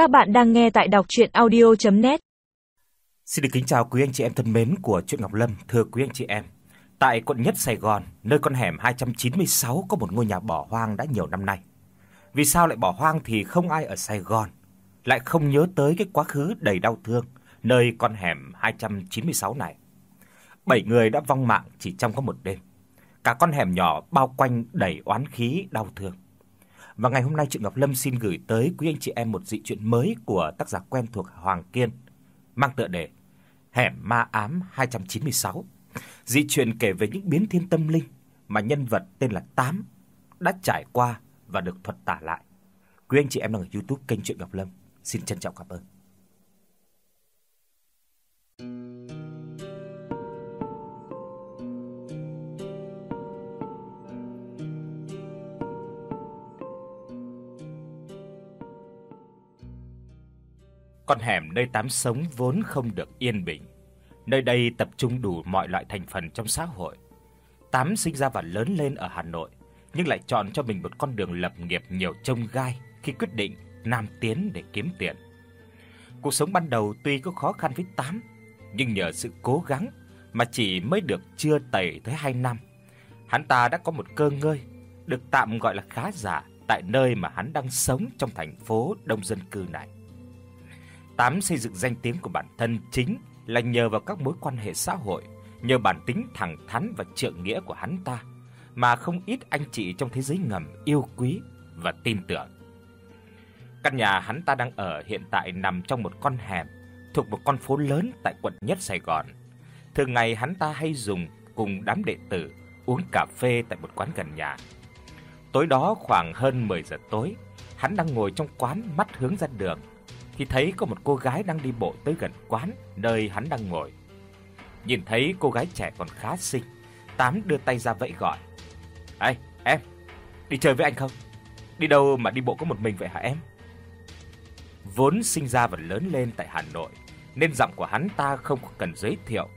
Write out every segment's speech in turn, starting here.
Các bạn đang nghe tại đọc audio net Xin được kính chào quý anh chị em thân mến của truyện Ngọc Lâm, thưa quý anh chị em. Tại quận nhất Sài Gòn, nơi con hẻm 296 có một ngôi nhà bỏ hoang đã nhiều năm nay. Vì sao lại bỏ hoang thì không ai ở Sài Gòn lại không nhớ tới cái quá khứ đầy đau thương nơi con hẻm 296 này. Bảy người đã vong mạng chỉ trong có một đêm. Cả con hẻm nhỏ bao quanh đầy oán khí đau thương. Và ngày hôm nay truyện Ngọc Lâm xin gửi tới quý anh chị em một dị truyện mới của tác giả quen thuộc Hoàng Kiên, mang tựa đề Hẻm ma ám 296. Dị truyện kể về những biến thiên tâm linh mà nhân vật tên là Tám đã trải qua và được thuật tả lại. Quý anh chị em đang ở YouTube kênh truyện Ngọc Lâm, xin trân trọng cảm ơn. Con hẻm nơi tám sống vốn không được yên bình. Nơi đây tập trung đủ mọi loại thành phần trong xã hội. Tám sinh ra và lớn lên ở Hà Nội, nhưng lại chọn cho mình một con đường lập nghiệp nhiều chông gai khi quyết định nam tiến để kiếm tiền. Cuộc sống ban đầu tuy có khó khăn với Tám, nhưng nhờ sự cố gắng mà chỉ mới được chưa tẩy tới 2 năm, hắn ta đã có một cơ ngơi, được tạm gọi là khá giả tại nơi mà hắn đang sống trong thành phố đông dân cư này. Tám xây dựng danh tiếng của bản thân chính là nhờ vào các mối quan hệ xã hội, nhờ bản tính thẳng thắn và trượng nghĩa của hắn ta mà không ít anh chị trong thế giới ngầm yêu quý và tin tưởng. Căn nhà hắn ta đang ở hiện tại nằm trong một con hẻm thuộc một con phố lớn tại quận Nhất Sài Gòn. Thường ngày hắn ta hay dùng cùng đám đệ tử uống cà phê tại một quán gần nhà. Tối đó khoảng hơn 10 giờ tối, hắn đang ngồi trong quán mắt hướng ra đường thì thấy có một cô gái đang đi bộ tới gần quán nơi hắn đang ngồi. Nhìn thấy cô gái trẻ còn khá xinh, Tám đưa tay ra vẫy gọi. "Ê, em, đi chơi với anh không? Đi đâu mà đi bộ có một mình vậy hả em?" Vốn sinh ra và lớn lên tại Hà Nội, nên giọng của hắn ta không cần giới thiệu,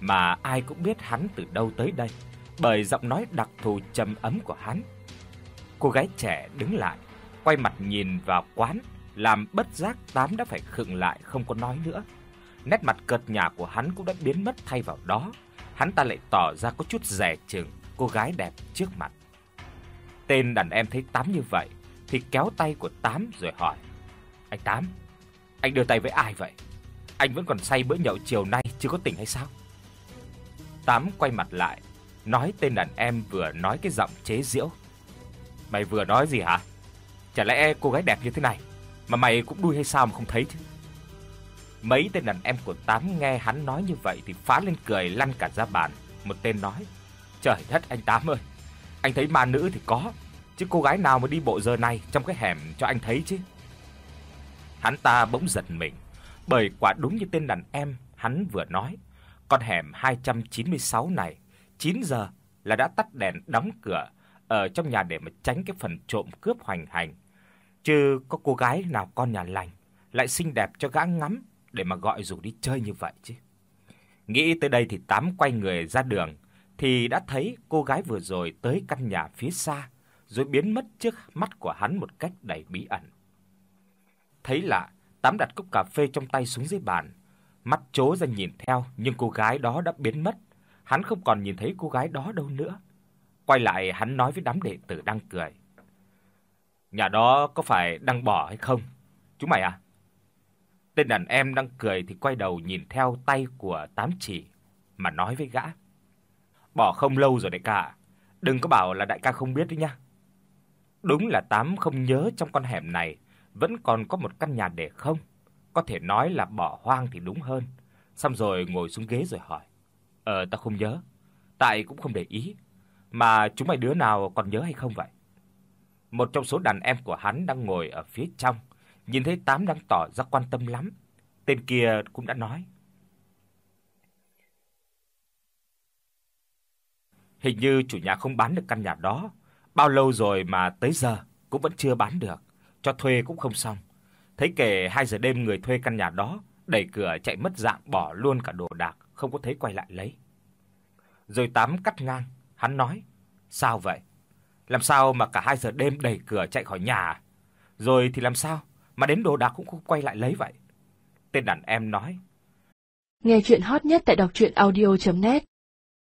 mà ai cũng biết hắn từ đâu tới đây, bởi giọng nói đặc thù trầm ấm của hắn. Cô gái trẻ đứng lại, quay mặt nhìn vào quán làm bất giác Tám đã phải khựng lại không có nói nữa. Nét mặt cợt nhả của hắn cũng đã biến mất thay vào đó, hắn ta lại tỏ ra có chút dè chừng cô gái đẹp trước mặt. Tên đàn em thấy Tám như vậy thì kéo tay của Tám rồi hỏi: "Anh Tám, anh đưa tay với ai vậy? Anh vẫn còn say bữa nhậu chiều nay chưa có tỉnh hay sao?" Tám quay mặt lại, nói tên đàn em vừa nói cái giọng chế giễu. "Mày vừa nói gì hả? Chả lẽ cô gái đẹp như thế này mà mày cũng đuôi hay sao mà không thấy chứ? Mấy tên đàn em của Tám nghe hắn nói như vậy thì phá lên cười lăn cả ra bàn. Một tên nói: "Trời đất anh Tám ơi, anh thấy ma nữ thì có, chứ cô gái nào mà đi bộ giờ này trong cái hẻm cho anh thấy chứ?" Hắn ta bỗng giật mình, bởi quả đúng như tên đàn em hắn vừa nói, con hẻm 296 này 9 giờ là đã tắt đèn đóng cửa ở trong nhà để mà tránh cái phần trộm cướp hoành hành Chứ có cô gái nào con nhà lành lại xinh đẹp cho gã ngắm để mà gọi rủ đi chơi như vậy chứ. Nghĩ tới đây thì Tám quay người ra đường thì đã thấy cô gái vừa rồi tới căn nhà phía xa rồi biến mất trước mắt của hắn một cách đầy bí ẩn. Thấy lạ, Tám đặt cốc cà phê trong tay xuống dưới bàn, mắt chố ra nhìn theo nhưng cô gái đó đã biến mất, hắn không còn nhìn thấy cô gái đó đâu nữa. Quay lại hắn nói với đám đệ tử đang cười. Nhà đó có phải đang bỏ hay không? Chúng mày à? Tên đàn em đang cười thì quay đầu nhìn theo tay của Tám Chỉ mà nói với gã. Bỏ không lâu rồi đại ca, đừng có bảo là đại ca không biết đấy nhá. Đúng là Tám không nhớ trong con hẻm này vẫn còn có một căn nhà để không, có thể nói là bỏ hoang thì đúng hơn. Xong rồi ngồi xuống ghế rồi hỏi: "Ờ tao không nhớ, tại cũng không để ý, mà chúng mày đứa nào còn nhớ hay không vậy?" Một trong số đàn em của hắn đang ngồi ở phía trong, nhìn thấy Tám đang tỏ ra quan tâm lắm. Tên kia cũng đã nói: Hình như chủ nhà không bán được căn nhà đó, bao lâu rồi mà tới giờ cũng vẫn chưa bán được, cho thuê cũng không xong. Thấy kể 2 giờ đêm người thuê căn nhà đó đẩy cửa chạy mất dạng bỏ luôn cả đồ đạc, không có thấy quay lại lấy. Rồi Tám cắt ngang, hắn nói: "Sao vậy? Làm sao mà cả 2 giờ đêm đẩy cửa chạy khỏi nhà? Rồi thì làm sao mà đến đồ đạc cũng không quay lại lấy vậy. Tên đàn em nói. Nghe truyện hot nhất tại doctruyenaudio.net